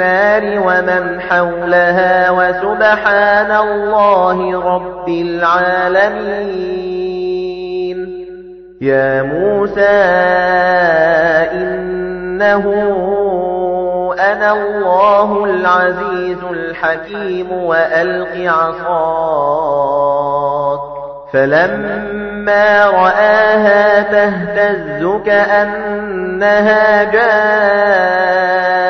النار ومن حولها وسبحان الله رب العالمين. يا موسى إنه أنا الله العزيز الحكيم وألق عصاك. فلما رآها تهتز كأنها جان.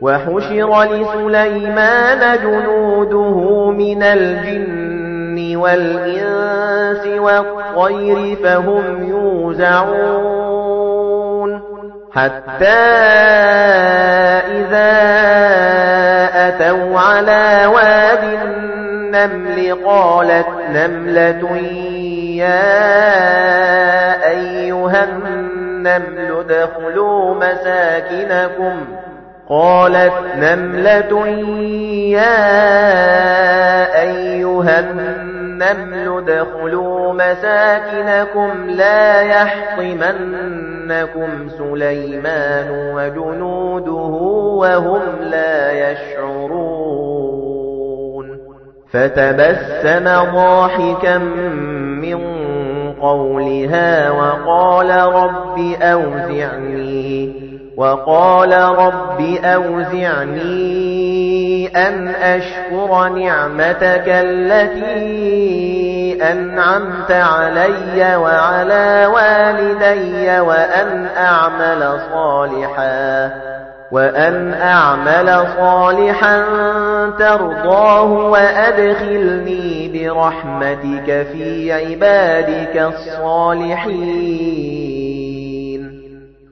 وحشر لسليمان جنوده من الجن والإنس والطير فهم يوزعون حتى إذا أتوا على واد النمل قالت نملة يا أيها النمل ادخلوا مساكنكم قالت نملة يا أيها النمل ادخلوا مساكنكم لا يحطمنكم سليمان وجنوده وهم لا يشعرون. فتبسم ضاحكا من قولها وقال رب أوزعني. وَقَالَ رَبِّ أَوْزِعْنِي أَنْ أَشْكُرَ نِعْمَتَكَ الَّتِي أَنْعَمْتَ عَلَيَّ وَعَلَى وَالِدَيَّ وَأَنْ أَعْمَلَ صَالِحًا وَأَنْ أَعْمَلَ صَالِحًا تَرْضَاهُ وَأَدْخِلْنِي بِرَحْمَتِكَ فِي عِبَادِكَ الصَّالِحِينَ.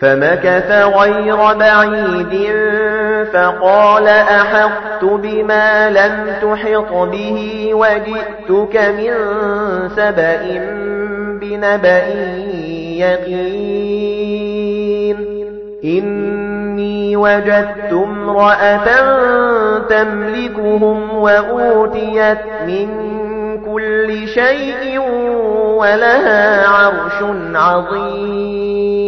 فَمَكَثَ غَيْرَ بَعِيدٍ فَقَالَ أَحَطتُ بِمَا لَمْ تُحِطْ بِهِ وَجِئْتُكَ مِنْ سَبَإٍ بِنَبَإٍ يَقِينٍ. إِنِّي وَجَدتُّ امْرَأَةً تَمْلِكُهُمْ وَأُوتِيَتْ مِنْ كُلِّ شَيْءٍ وَلَهَا عَرْشٌ عَظِيمٌ.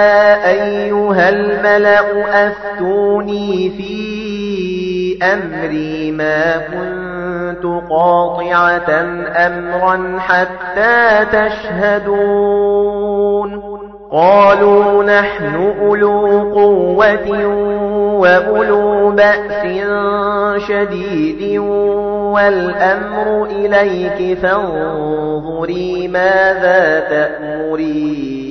أَيُّهَا الْمَلَأُ أَفْتُونِي فِي أَمْرِي مَا كُنتُ قَاطِعَةً أَمْرًا حَتَّى تَشْهَدُونَ قَالُوا نَحْنُ أُولُو قُوَّةٍ وَأُولُو بَأْسٍ شَدِيدٍ وَالْأَمْرُ إِلَيْكِ فَانظُرِي مَاذَا تَأْمُرِينَ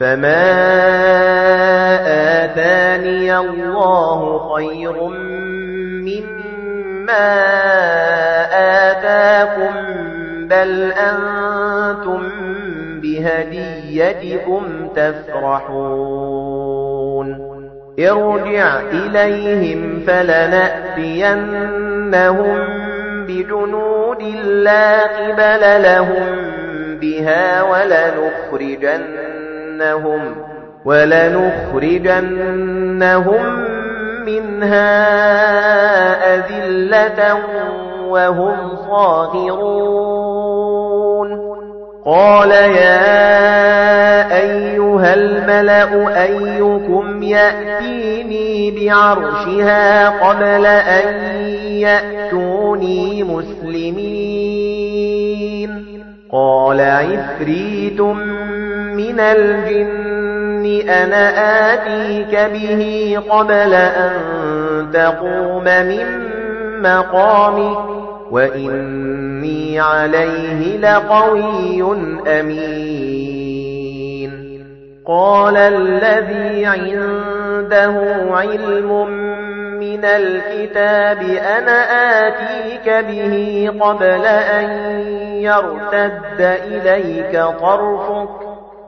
فَمَا آتَانِيَ اللَّهُ خَيْرٌ مِّمَّا آتَاكُمْ بَلْ أَنتُمْ بِهَدِيَّتِكُمْ تَفْرَحُونَ ارْجِعْ إِلَيْهِمْ فَلَنَأْتِيَنَّهُمْ بِجُنُودٍ لَّا قِبَلَ لَهُم بِهَا وَلَنُخْرِجَنَّهُمْ وَلَنُخْرِجَنَّهُمْ مِنْهَا أَذِلَّةً وَهُمْ صَاغِرُونَ. قَالَ يَا أَيُّهَا الْمَلَأُ أَيُّكُمْ يَأْتِينِي بِعَرْشِهَا قَبْلَ أَن يَأْتُونِي مُسْلِمِينَ. قَالَ عِفْرِيتٌ مِنَ الْجِنِّ أَنَا آتِيكَ بِهِ قَبْلَ أَن تَقُومَ مِن مَّقَامِكَ وَإِنِّي عَلَيْهِ لَقَوِيٌّ أَمِينٌ قَالَ الَّذِي عِندَهُ عِلْمٌ مِنَ الْكِتَابِ أَنَا آتِيكَ بِهِ قَبْلَ أَن يَرْتَدَّ إِلَيْكَ طَرْفُكَ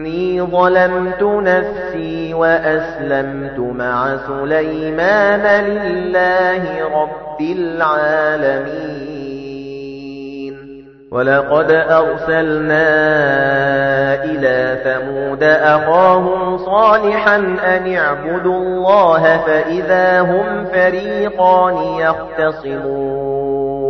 إِنِّي ظَلَمْتُ نَفْسِي وَأَسْلَمْتُ مَعَ سُلَيْمَانَ لِلَّهِ رَبِّ الْعَالَمِينَ وَلَقَدْ أَرْسَلْنَا إِلَى ثَمُودَ أَخَاهُمْ صَالِحًا أَنِ اعْبُدُوا اللَّهَ فَإِذَا هُمْ فَرِيقَانِ يَخْتَصِمُونَ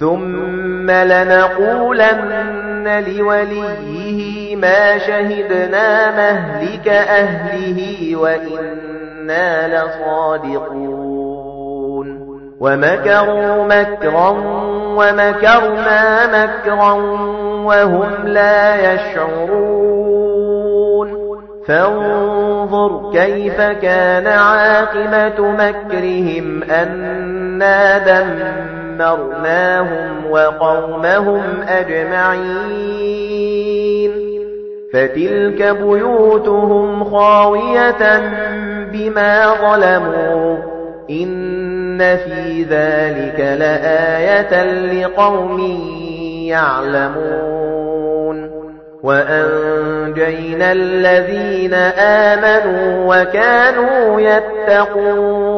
ثم لنقولن لوليه ما شهدنا مهلك أهله وإنا لصادقون. ومكروا مكرا ومكرنا مكرا وهم لا يشعرون. فانظر كيف كان عاقبة مكرهم أنا دمرناهم وقومهم أجمعين. فتلك بيوتهم خاوية بما ظلموا. إن في ذلك لآية لقوم يعلمون. وأنجينا الذين آمنوا وكانوا يتقون.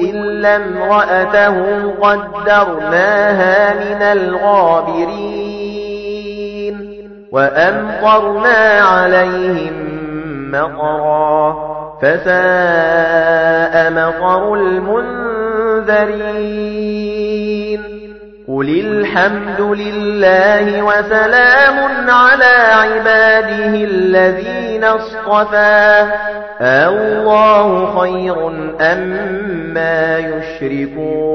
إلا امرأته قدرناها من الغابرين وأمطرنا عليهم مطرا فساء مطر المنذرين قل الحمد لله وسلام على عباده الذين اصطفى الله خير أما يشركون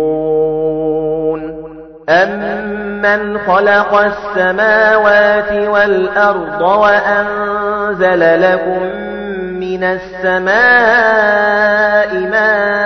أَمَّنْ خَلَقَ السَّمَاوَاتِ وَالْأَرْضَ وَأَنزَلَ لَكُم مِّنَ السَّمَاءِ مَاءً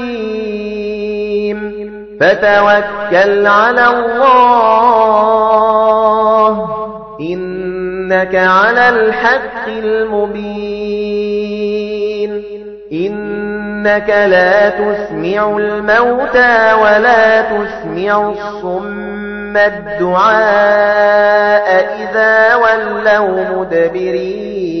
فَتَوَكَّلْ عَلَى اللَّهِ. إِنَّكَ عَلَى الْحَقِّ الْمُبِينِ. إِنَّكَ لَا تُسْمِعُ الْمَوْتَى وَلَا تُسْمِعُ الصُّمَّ الدُّعَاءَ إِذَا وَلَّوْا مُدْبِرِينَ.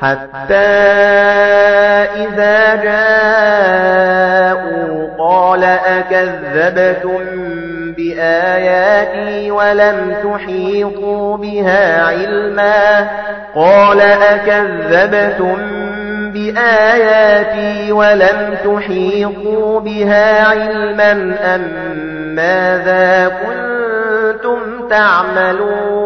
حَتَّى إِذَا جَاءُوا قَالَ أَكَذَّبْتُم بِآيَاتِي وَلَمْ تُحِيطُوا بِهَا عِلْمًا؟ قَالَ أَكَذَّبْتُم بِآيَاتِي وَلَمْ تُحِيطُوا بِهَا عِلْمًا أَمْ مَاذَا كُنتُمْ تَعْمَلُونَ؟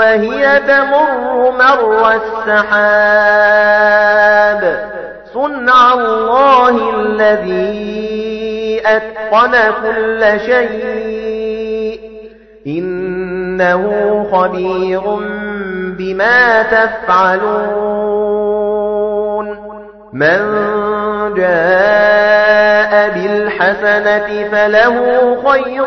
وَهِيَ تَمُرُّ مَرَّ السَّحَابِ. صُنْعَ اللَّهِ الَّذِي أَتْقَنَ كُلَّ شَيْءٍ. إِنَّهُ خَبِيرٌ بِمَا تَفْعَلُونَ. مَنْ جَاءَ بِالْحَسَنَةِ فَلَهُ خَيْرٌ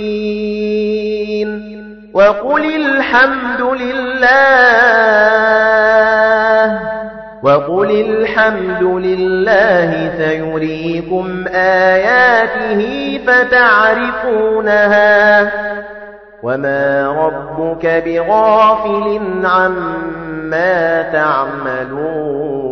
وَقُلِ الْحَمْدُ لِلَّهِ وَقُلِ الْحَمْدُ لِلَّهِ سَيُرِيكُمْ آيَاتِهِ فَتَعْرِفُونَهَا وَمَا رَبُّكَ بِغَافِلٍ عَمَّا تَعْمَلُونَ